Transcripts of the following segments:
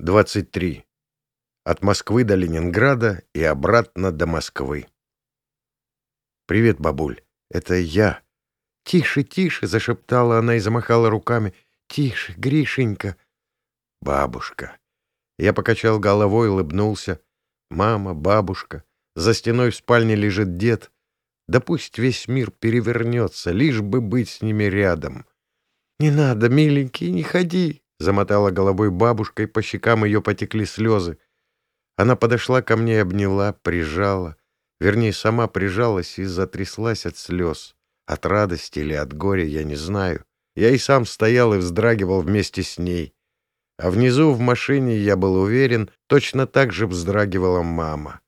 23. От Москвы до Ленинграда и обратно до Москвы. «Привет, бабуль. Это я». «Тише, тише!» — зашептала она и замахала руками. «Тише, Гришенька!» «Бабушка!» Я покачал головой, улыбнулся. «Мама, бабушка. За стеной в спальне лежит дед. Да пусть весь мир перевернется, лишь бы быть с ними рядом». «Не надо, миленький, не ходи!» — замотала головой бабушка, и по щекам ее потекли слезы. Она подошла ко мне и обняла, прижала. Вернее, сама прижалась и затряслась от слез. От радости или от горя, я не знаю. Я и сам стоял и вздрагивал вместе с ней. А внизу в машине, я был уверен, точно так же вздрагивала мама.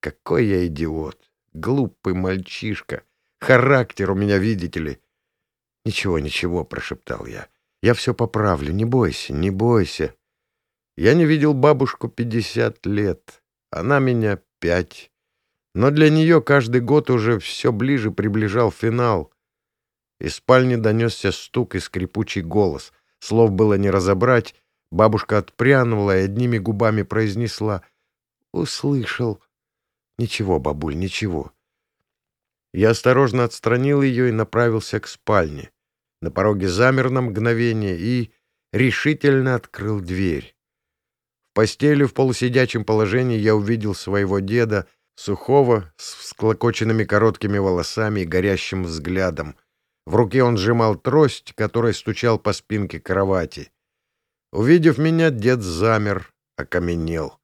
Какой я идиот! Глупый мальчишка! Характер у меня, видите ли! «Ничего, ничего», — прошептал я. Я все поправлю, не бойся, не бойся. Я не видел бабушку пятьдесят лет, она меня пять. Но для нее каждый год уже все ближе приближал финал. Из спальни донесся стук и скрипучий голос. Слов было не разобрать. Бабушка отпрянула и одними губами произнесла «Услышал». «Ничего, бабуль, ничего». Я осторожно отстранил ее и направился к спальне на пороге замер на мгновение и решительно открыл дверь. В постели в полусидячем положении я увидел своего деда, сухого, с всклокоченными короткими волосами и горящим взглядом. В руке он сжимал трость, которой стучал по спинке кровати. Увидев меня, дед замер, окаменел.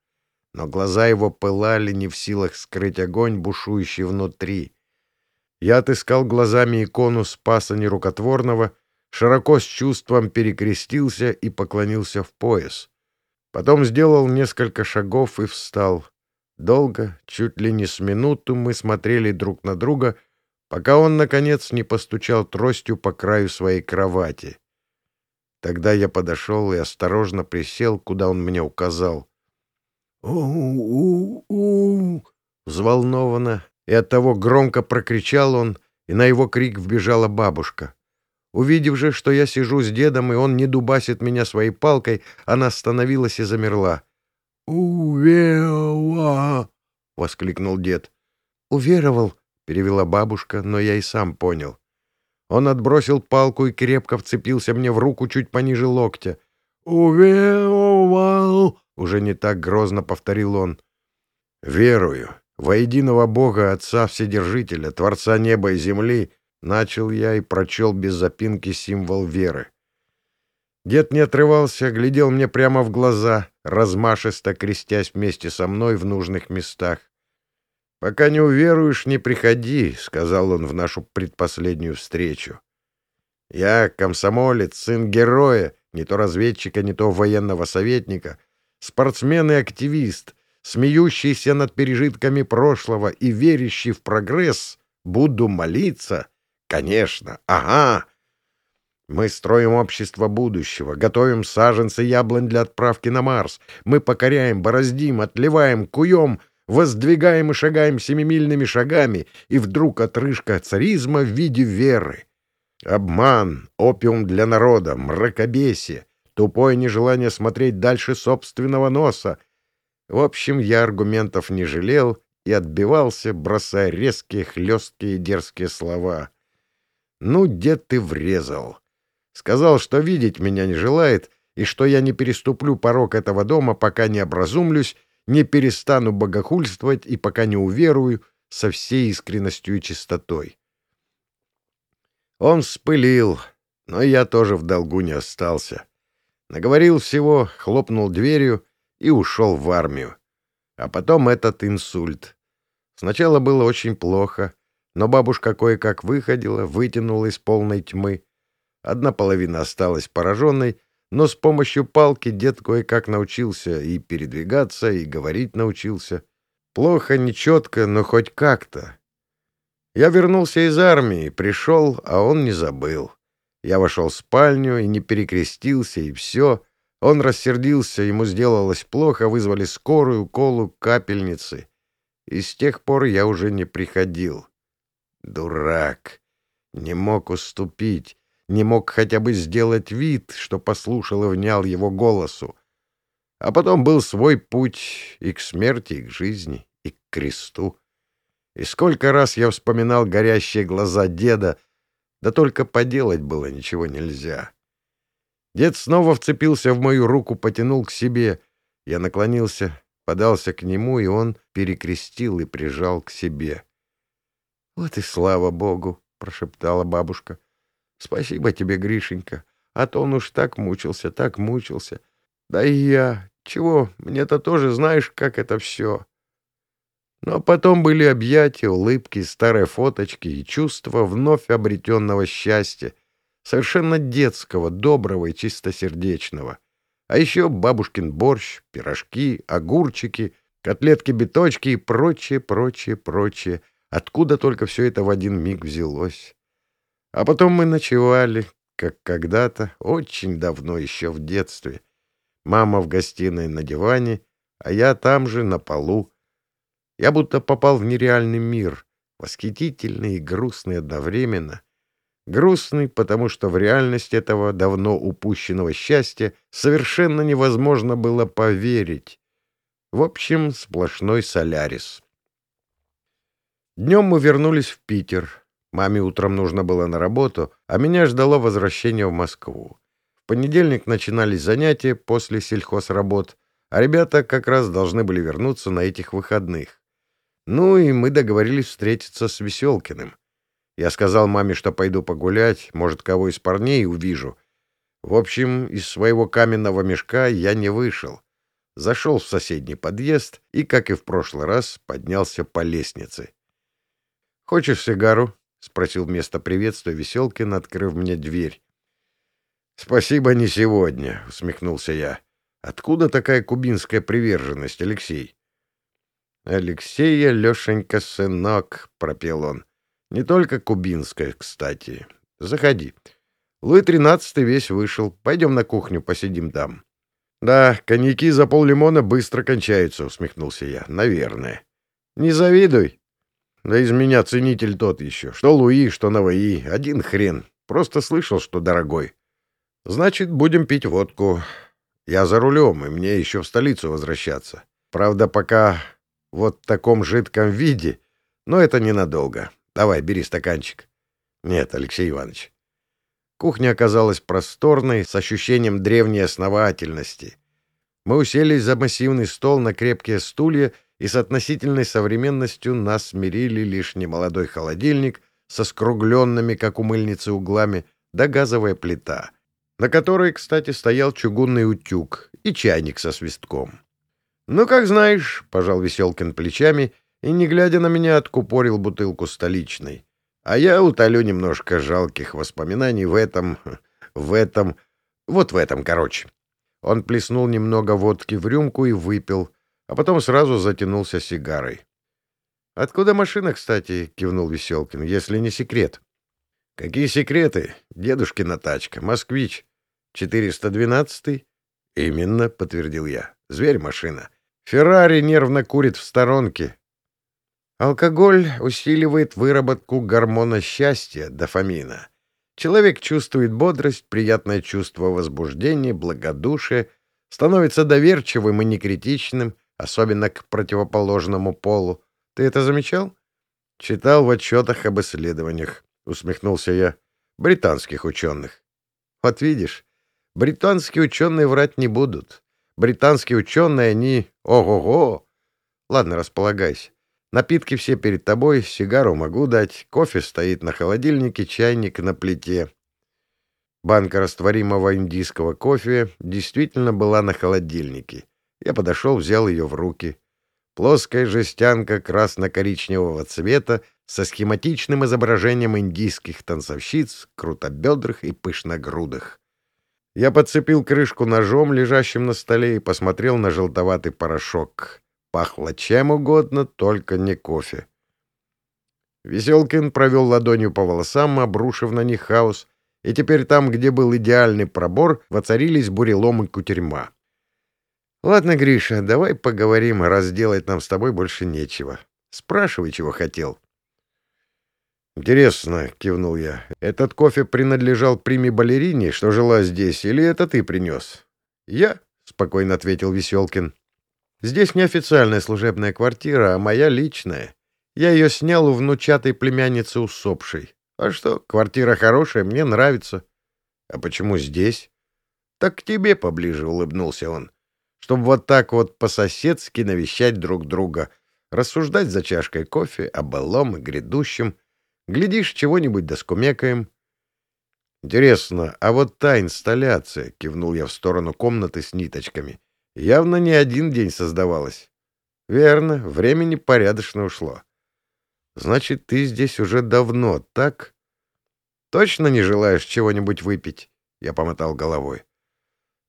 Но глаза его пылали, не в силах скрыть огонь, бушующий внутри. Я отыскал глазами икону Спаса Нерукотворного, широко с чувством перекрестился и поклонился в пояс. Потом сделал несколько шагов и встал. Долго, чуть ли не с минуту, мы смотрели друг на друга, пока он, наконец, не постучал тростью по краю своей кровати. Тогда я подошел и осторожно присел, куда он мне указал. «У-у-у!» Взволнованно, и оттого громко прокричал он, и на его крик вбежала бабушка. Увидев же, что я сижу с дедом, и он не дубасит меня своей палкой, она остановилась и замерла. «Уверовала!» — воскликнул дед. «Уверовал!» — перевела бабушка, но я и сам понял. Он отбросил палку и крепко вцепился мне в руку чуть пониже локтя. «Уверовал!» — уже не так грозно повторил он. «Верую!» Во единого Бога, Отца Вседержителя, Творца неба и земли, начал я и прочел без запинки символ веры. Дед не отрывался, глядел мне прямо в глаза, размашисто крестясь вместе со мной в нужных местах. «Пока не уверуешь, не приходи», — сказал он в нашу предпоследнюю встречу. «Я комсомолец, сын героя, не то разведчика, не то военного советника, спортсмен и активист, смеющийся над пережитками прошлого и верящий в прогресс, буду молиться? Конечно, ага. Мы строим общество будущего, готовим саженцы яблонь для отправки на Марс. Мы покоряем, бороздим, отливаем, куем, воздвигаем и шагаем семимильными шагами, и вдруг отрыжка царизма в виде веры. Обман, опиум для народа, мракобесие, тупое нежелание смотреть дальше собственного носа — в общем, я аргументов не жалел и отбивался, бросая резкие, хлесткие, дерзкие слова. «Ну, дед ты врезал!» Сказал, что видеть меня не желает, и что я не переступлю порог этого дома, пока не образумлюсь, не перестану богохульствовать и пока не уверую со всей искренностью и чистотой. Он вспылил, но я тоже в долгу не остался. Наговорил всего, хлопнул дверью — и ушел в армию. А потом этот инсульт. Сначала было очень плохо, но бабушка кое-как выходила, вытянула из полной тьмы. Одна половина осталась пораженной, но с помощью палки дед кое-как научился и передвигаться, и говорить научился. Плохо, нечетко, но хоть как-то. Я вернулся из армии, пришел, а он не забыл. Я вошел в спальню и не перекрестился, и все — он рассердился, ему сделалось плохо, вызвали скорую, колу, капельницы. И с тех пор я уже не приходил. Дурак! Не мог уступить, не мог хотя бы сделать вид, что послушал и внял его голосу. А потом был свой путь и к смерти, и к жизни, и к кресту. И сколько раз я вспоминал горящие глаза деда, да только поделать было ничего нельзя. Дед снова вцепился в мою руку, потянул к себе. Я наклонился, подался к нему, и он перекрестил и прижал к себе. — Вот и слава богу! — прошептала бабушка. — Спасибо тебе, Гришенька, а то он уж так мучился, так мучился. Да и я. Чего, мне-то тоже знаешь, как это все. Но потом были объятия, улыбки, старые фоточки и чувство вновь обретенного счастья, совершенно детского, доброго и чистосердечного. А еще бабушкин борщ, пирожки, огурчики, котлетки-биточки и прочее, прочее, прочее. Откуда только все это в один миг взялось. А потом мы ночевали, как когда-то, очень давно, еще в детстве. Мама в гостиной на диване, а я там же, на полу. Я будто попал в нереальный мир, восхитительный и грустный одновременно — Грустный, потому что в реальность этого давно упущенного счастья совершенно невозможно было поверить. В общем, сплошной солярис. Днем мы вернулись в Питер. Маме утром нужно было на работу, а меня ждало возвращение в Москву. В понедельник начинались занятия после сельхозработ, а ребята как раз должны были вернуться на этих выходных. Ну и мы договорились встретиться с Веселкиным. Я сказал маме, что пойду погулять, может, кого из парней увижу. В общем, из своего каменного мешка я не вышел. Зашел в соседний подъезд и, как и в прошлый раз, поднялся по лестнице. — Хочешь сигару? — спросил вместо приветствия Веселкин, открыв мне дверь. — Спасибо, не сегодня, — усмехнулся я. — Откуда такая кубинская приверженность, Алексей? — Алексея, Лешенька, сынок, — пропел он. Не только кубинская, кстати. Заходи. Луи тринадцатый весь вышел. Пойдем на кухню, посидим там. — Да, коньяки за поллимона быстро кончаются, — усмехнулся я. — Наверное. — Не завидуй. Да из меня ценитель тот еще. Что Луи, что Наваи. Один хрен. Просто слышал, что дорогой. Значит, будем пить водку. Я за рулем, и мне еще в столицу возвращаться. Правда, пока вот в таком жидком виде, но это ненадолго. Давай, бери стаканчик. Нет, Алексей Иванович. Кухня оказалась просторной, с ощущением древней основательности. Мы уселись за массивный стол на крепкие стулья, и с относительной современностью нас смирили лишь немолодой холодильник со скругленными, как у мыльницы, углами, да газовая плита, на которой, кстати, стоял чугунный утюг и чайник со свистком. «Ну, как знаешь», — пожал Веселкин плечами и, не глядя на меня, откупорил бутылку столичной. А я утолю немножко жалких воспоминаний в этом... в этом... вот в этом, короче. Он плеснул немного водки в рюмку и выпил, а потом сразу затянулся сигарой. «Откуда машина, кстати?» — кивнул Веселкин, — «если не секрет». «Какие секреты? Дедушкина тачка. Москвич. 412-й?» «Именно», — подтвердил я. «Зверь машина. Феррари нервно курит в сторонке, Алкоголь усиливает выработку гормона счастья, дофамина. Человек чувствует бодрость, приятное чувство возбуждения, благодушия, становится доверчивым и некритичным, особенно к противоположному полу. Ты это замечал? Читал в отчетах об исследованиях, усмехнулся я. Британских ученых. Вот видишь, британские ученые врать не будут. Британские ученые, они... Ого-го! Ладно, располагайся. Напитки все перед тобой, сигару могу дать, кофе стоит на холодильнике, чайник на плите. Банка растворимого индийского кофе действительно была на холодильнике. Я подошел, взял ее в руки. Плоская жестянка красно-коричневого цвета со схематичным изображением индийских танцовщиц, крутобедрых и пышногрудых. Я подцепил крышку ножом, лежащим на столе, и посмотрел на желтоватый порошок. Пахло чем угодно, только не кофе. Веселкин провел ладонью по волосам, обрушив на них хаос, и теперь там, где был идеальный пробор, воцарились бурелом и кутерьма. «Ладно, Гриша, давай поговорим, раз делать нам с тобой больше нечего. Спрашивай, чего хотел». «Интересно», — кивнул я, — «этот кофе принадлежал приме балерине, что жила здесь, или это ты принес?» «Я», — спокойно ответил Веселкин. Здесь не официальная служебная квартира, а моя личная. Я ее снял у внучатой племянницы усопшей. А что, квартира хорошая, мне нравится. А почему здесь? Так к тебе поближе, улыбнулся он. Чтобы вот так вот по-соседски навещать друг друга, рассуждать за чашкой кофе о былом и грядущем. Глядишь, чего-нибудь доскумекаем. Интересно, а вот та инсталляция, кивнул я в сторону комнаты с ниточками, явно не один день создавалась. Верно, времени порядочно ушло. Значит, ты здесь уже давно, так? Точно не желаешь чего-нибудь выпить? Я помотал головой.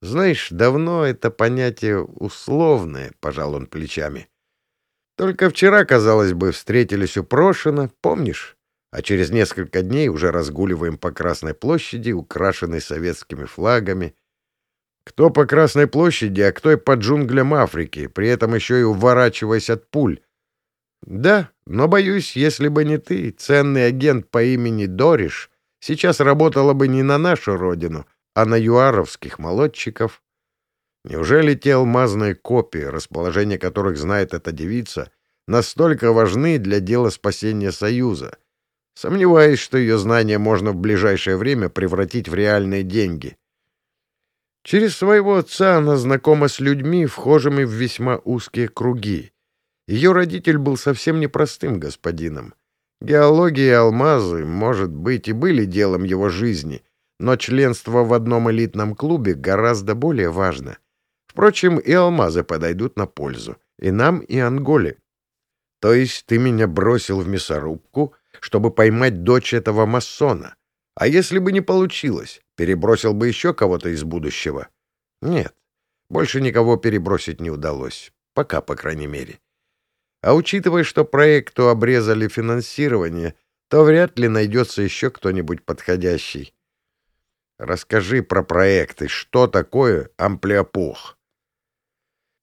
Знаешь, давно это понятие условное, пожал он плечами. Только вчера, казалось бы, встретились у Прошина, помнишь? а через несколько дней уже разгуливаем по Красной площади, украшенной советскими флагами. Кто по Красной площади, а кто и по джунглям Африки, при этом еще и уворачиваясь от пуль. Да, но, боюсь, если бы не ты, ценный агент по имени Дориш, сейчас работала бы не на нашу родину, а на юаровских молодчиков. Неужели те алмазные копии, расположение которых знает эта девица, настолько важны для дела спасения Союза — Сомневаюсь, что ее знания можно в ближайшее время превратить в реальные деньги. Через своего отца она знакома с людьми, вхожими в весьма узкие круги. Ее родитель был совсем непростым господином. Геология и алмазы, может быть, и были делом его жизни, но членство в одном элитном клубе гораздо более важно. Впрочем, и алмазы подойдут на пользу. И нам, и Анголе. То есть ты меня бросил в мясорубку, чтобы поймать дочь этого масона. А если бы не получилось, перебросил бы еще кого-то из будущего? Нет, больше никого перебросить не удалось. Пока, по крайней мере. А учитывая, что проекту обрезали финансирование, то вряд ли найдется еще кто-нибудь подходящий. Расскажи про проекты. Что такое амплиопох?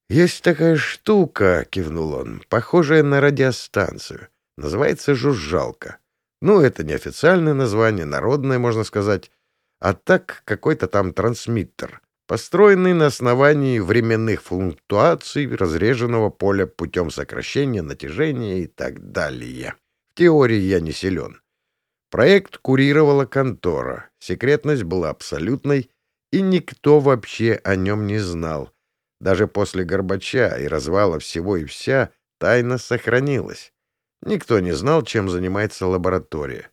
«Есть такая штука», — кивнул он, — «похожая на радиостанцию. Называется «Жужжалка». Ну, это не официальное название, народное, можно сказать, а так какой-то там трансмиттер, построенный на основании временных флуктуаций разреженного поля путем сокращения натяжения и так далее. В теории я не силен. Проект курировала контора, секретность была абсолютной, и никто вообще о нем не знал. Даже после Горбача и развала всего и вся тайна сохранилась. Никто не знал, чем занимается лаборатория.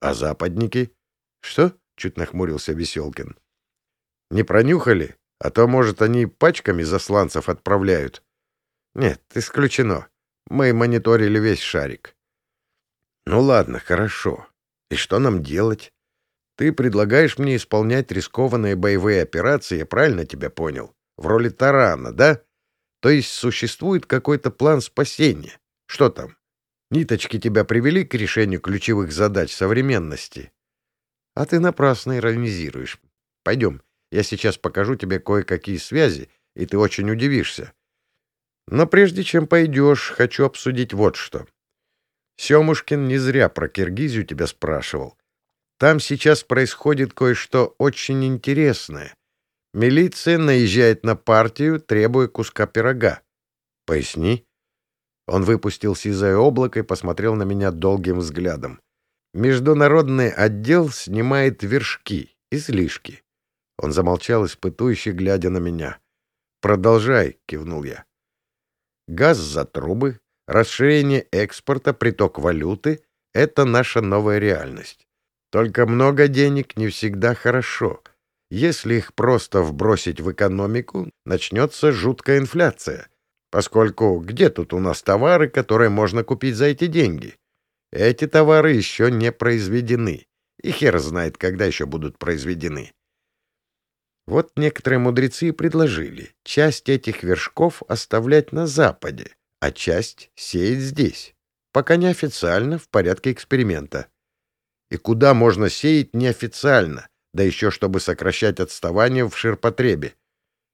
А западники? Что? Чуть нахмурился Веселкин. Не пронюхали? А то, может, они пачками засланцев отправляют. Нет, исключено. Мы мониторили весь шарик. Ну ладно, хорошо. И что нам делать? Ты предлагаешь мне исполнять рискованные боевые операции, я правильно тебя понял? В роли тарана, да? То есть существует какой-то план спасения. Что там? Ниточки тебя привели к решению ключевых задач современности. А ты напрасно иронизируешь. Пойдем, я сейчас покажу тебе кое-какие связи, и ты очень удивишься. Но прежде чем пойдешь, хочу обсудить вот что. Семушкин не зря про Киргизию тебя спрашивал. Там сейчас происходит кое-что очень интересное. Милиция наезжает на партию, требуя куска пирога. Поясни. Он выпустил сизое облако и посмотрел на меня долгим взглядом. Международный отдел снимает вершки, излишки. Он замолчал, испытующе глядя на меня. «Продолжай», — кивнул я. «Газ за трубы, расширение экспорта, приток валюты — это наша новая реальность. Только много денег не всегда хорошо. Если их просто вбросить в экономику, начнется жуткая инфляция. Поскольку где тут у нас товары, которые можно купить за эти деньги? Эти товары еще не произведены. И хер знает, когда еще будут произведены. Вот некоторые мудрецы предложили часть этих вершков оставлять на Западе, а часть сеять здесь. Пока неофициально, в порядке эксперимента. И куда можно сеять неофициально, да еще чтобы сокращать отставание в ширпотребе?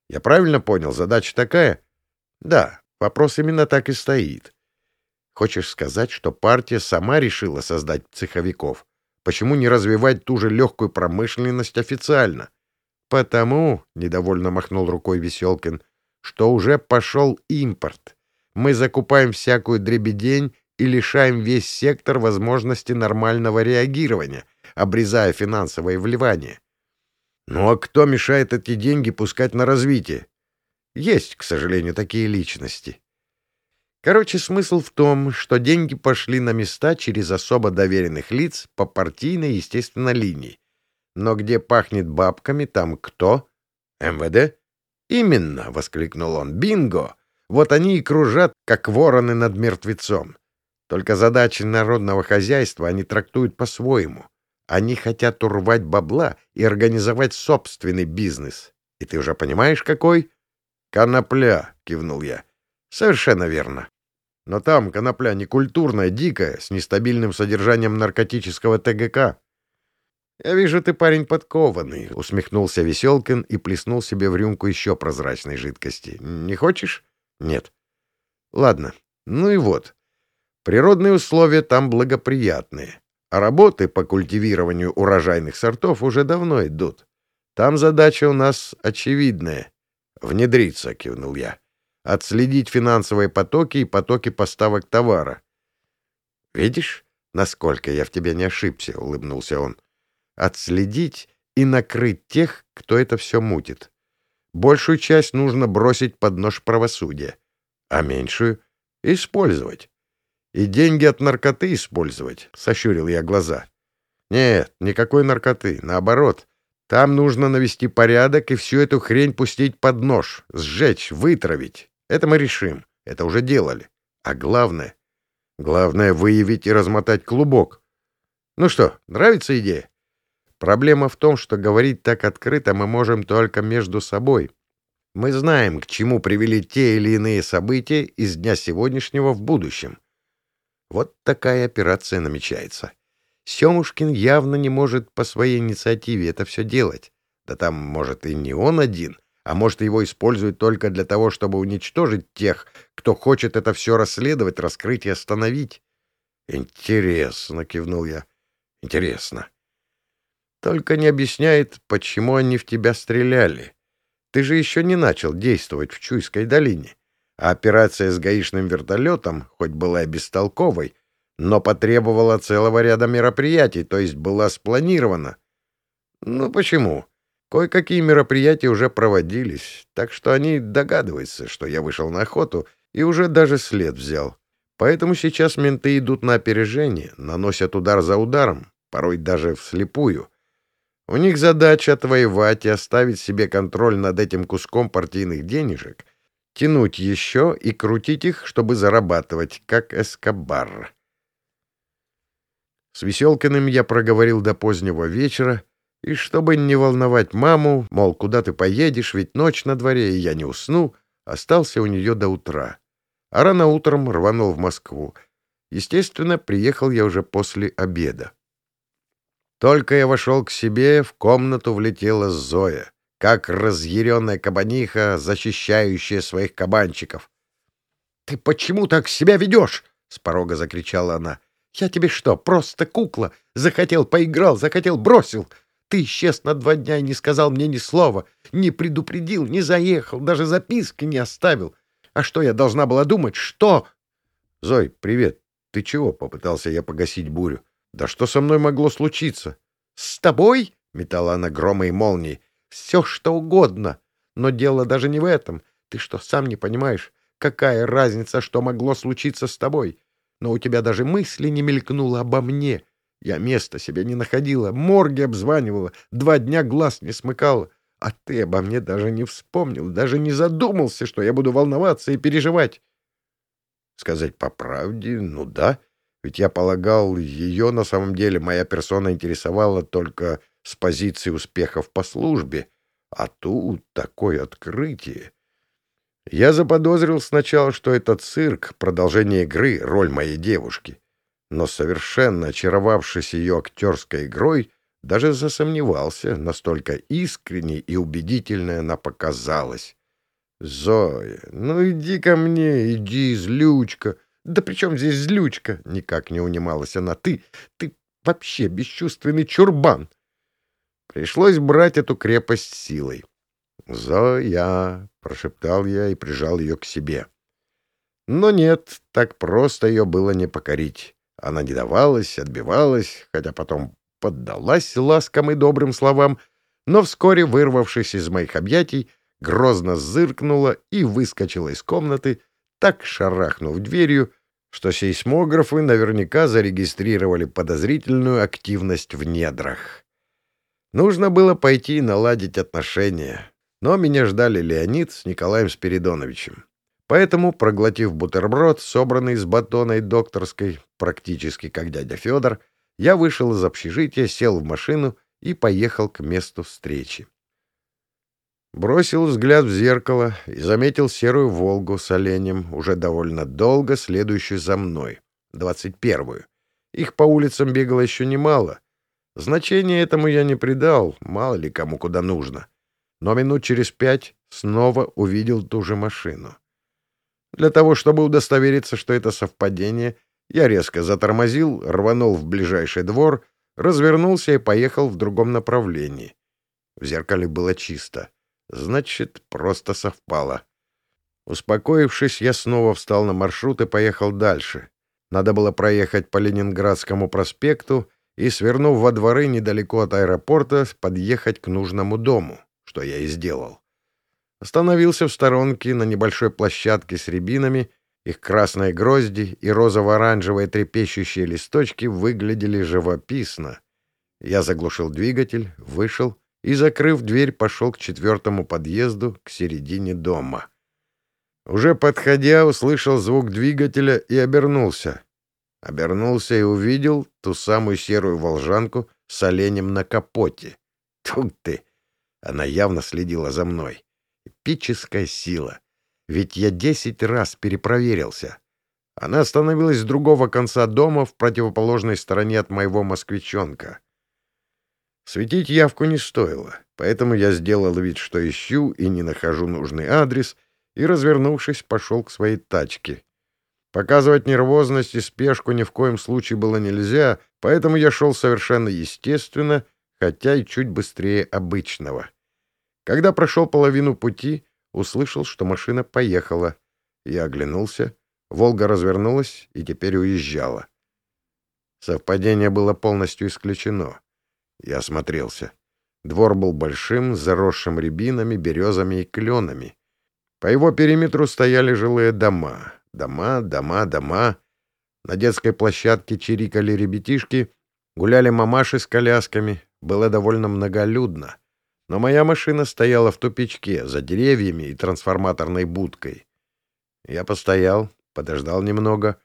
Я правильно понял, задача такая — да, вопрос именно так и стоит. Хочешь сказать, что партия сама решила создать цеховиков? Почему не развивать ту же легкую промышленность официально? потому, — недовольно махнул рукой Веселкин, — что уже пошел импорт. Мы закупаем всякую дребедень и лишаем весь сектор возможности нормального реагирования, обрезая финансовое вливание. Ну а кто мешает эти деньги пускать на развитие? Есть, к сожалению, такие личности. Короче, смысл в том, что деньги пошли на места через особо доверенных лиц по партийной, естественно, линии. Но где пахнет бабками, там кто? МВД? Именно, — воскликнул он. Бинго! Вот они и кружат, как вороны над мертвецом. Только задачи народного хозяйства они трактуют по-своему. Они хотят урвать бабла и организовать собственный бизнес. И ты уже понимаешь, какой? Конопля, кивнул я. Совершенно верно. Но там конопля не культурная, дикая, с нестабильным содержанием наркотического ТГК. «Я вижу, ты парень подкованный», — усмехнулся Веселкин и плеснул себе в рюмку еще прозрачной жидкости. «Не хочешь?» «Нет». «Ладно. Ну и вот. Природные условия там благоприятные, а работы по культивированию урожайных сортов уже давно идут. Там задача у нас очевидная. «Внедриться», — кивнул я. «Отследить финансовые потоки и потоки поставок товара». «Видишь, насколько я в тебе не ошибся», — улыбнулся он. «Отследить и накрыть тех, кто это все мутит. Большую часть нужно бросить под нож правосудия, а меньшую — использовать. И деньги от наркоты использовать, — сощурил я глаза. Нет, никакой наркоты, наоборот. Там нужно навести порядок и всю эту хрень пустить под нож, сжечь, вытравить. Это мы решим, это уже делали. А главное, главное выявить и размотать клубок. Ну что, нравится идея? Проблема в том, что говорить так открыто мы можем только между собой. Мы знаем, к чему привели те или иные события из дня сегодняшнего в будущем. Вот такая операция намечается. Семушкин явно не может по своей инициативе это все делать. Да там, может, и не он один, а может, его используют только для того, чтобы уничтожить тех, кто хочет это все расследовать, раскрыть и остановить. «Интересно», — кивнул я. «Интересно. Только не объясняет, почему они в тебя стреляли. Ты же еще не начал действовать в Чуйской долине. А операция с гаишным вертолетом, хоть была и бестолковой, но потребовала целого ряда мероприятий, то есть была спланирована. Ну почему? Кое-какие мероприятия уже проводились, так что они догадываются, что я вышел на охоту и уже даже след взял. Поэтому сейчас менты идут на опережение, наносят удар за ударом, порой даже вслепую. У них задача отвоевать и оставить себе контроль над этим куском партийных денежек — тянуть еще и крутить их, чтобы зарабатывать, как эскобар. С Веселкиным я проговорил до позднего вечера, и чтобы не волновать маму, мол, куда ты поедешь, ведь ночь на дворе, и я не усну, остался у нее до утра. А рано утром рванул в Москву. Естественно, приехал я уже после обеда. Только я вошел к себе, в комнату влетела Зоя как разъяренная кабаниха, защищающая своих кабанчиков. — Ты почему так себя ведешь? — с порога закричала она. — Я тебе что, просто кукла? Захотел — поиграл, захотел — бросил. Ты исчез на два дня и не сказал мне ни слова, не предупредил, не заехал, даже записки не оставил. А что я должна была думать? Что? — Зой, привет. Ты чего? — попытался я погасить бурю. — Да что со мной могло случиться? — С тобой? — метала она громы и молнии. Все, что угодно. Но дело даже не в этом. Ты что, сам не понимаешь? Какая разница, что могло случиться с тобой? Но у тебя даже мысли не мелькнуло обо мне. Я места себе не находила, морги обзванивала, два дня глаз не смыкала. А ты обо мне даже не вспомнил, даже не задумался, что я буду волноваться и переживать. Сказать по правде, ну да, ведь я полагал, ее на самом деле моя персона интересовала только с позиции успехов по службе, а тут такое открытие. Я заподозрил сначала, что это цирк, продолжение игры, роль моей девушки. Но совершенно очаровавшись ее актерской игрой, даже засомневался, настолько искренней и убедительной она показалась. «Зоя, ну иди ко мне, иди, злючка!» «Да при чем здесь злючка?» — никак не унималась она. «Ты, ты вообще бесчувственный чурбан!» Пришлось брать эту крепость силой. «Зоя!» — прошептал я и прижал ее к себе. Но нет, так просто ее было не покорить. Она не давалась, отбивалась, хотя потом поддалась ласкам и добрым словам, но вскоре, вырвавшись из моих объятий, грозно зыркнула и выскочила из комнаты, так шарахнув дверью, что сейсмографы наверняка зарегистрировали подозрительную активность в недрах. Нужно было пойти и наладить отношения, но меня ждали Леонид с Николаем Спиридоновичем. Поэтому, проглотив бутерброд, собранный с батоной докторской, практически как дядя Федор, я вышел из общежития, сел в машину и поехал к месту встречи. Бросил взгляд в зеркало и заметил серую «Волгу» с оленем, уже довольно долго следующую за мной, двадцать первую. Их по улицам бегало еще немало. Значения этому я не придал, мало ли кому куда нужно. Но минут через пять снова увидел ту же машину. Для того, чтобы удостовериться, что это совпадение, я резко затормозил, рванул в ближайший двор, развернулся и поехал в другом направлении. В зеркале было чисто. Значит, просто совпало. Успокоившись, я снова встал на маршрут и поехал дальше. Надо было проехать по Ленинградскому проспекту и, свернув во дворы недалеко от аэропорта, подъехать к нужному дому, что я и сделал. Остановился в сторонке на небольшой площадке с рябинами, их красные грозди и розово-оранжевые трепещущие листочки выглядели живописно. Я заглушил двигатель, вышел и, закрыв дверь, пошел к четвертому подъезду, к середине дома. Уже подходя, услышал звук двигателя и обернулся. Обернулся и увидел ту самую серую волжанку с оленем на капоте. Тут ты! Она явно следила за мной. Эпическая сила. Ведь я десять раз перепроверился. Она остановилась с другого конца дома в противоположной стороне от моего москвичонка. Светить явку не стоило, поэтому я сделал вид, что ищу и не нахожу нужный адрес, и, развернувшись, пошел к своей тачке. Показывать нервозность и спешку ни в коем случае было нельзя, поэтому я шел совершенно естественно, хотя и чуть быстрее обычного. Когда прошел половину пути, услышал, что машина поехала. Я оглянулся, «Волга» развернулась и теперь уезжала. Совпадение было полностью исключено. Я осмотрелся. Двор был большим, заросшим рябинами, березами и кленами. По его периметру стояли жилые дома. Дома, дома, дома. На детской площадке чирикали ребятишки, гуляли мамаши с колясками. Было довольно многолюдно но моя машина стояла в тупичке за деревьями и трансформаторной будкой. Я постоял, подождал немного,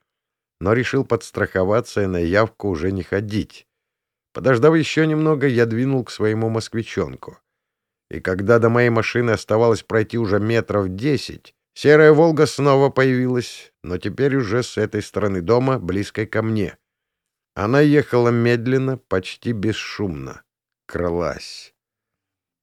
но решил подстраховаться и на явку уже не ходить. Подождав еще немного, я двинул к своему москвичонку. И когда до моей машины оставалось пройти уже метров десять, серая «Волга» снова появилась, но теперь уже с этой стороны дома, близкой ко мне. Она ехала медленно, почти бесшумно. Крылась.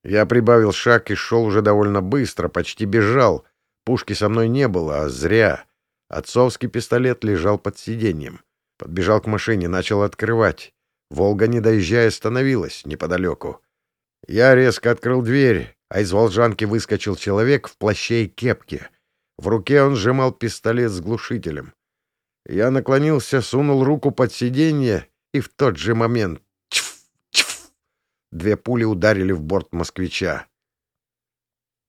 Я прибавил шаг и шел уже довольно быстро, почти бежал. Пушки со мной не было, а зря. Отцовский пистолет лежал под сиденьем. Подбежал к машине, начал открывать. «Волга», не доезжая, остановилась неподалеку. Я резко открыл дверь, а из волжанки выскочил человек в плаще и кепке. В руке он сжимал пистолет с глушителем. Я наклонился, сунул руку под сиденье, и в тот же момент Две пули ударили в борт москвича.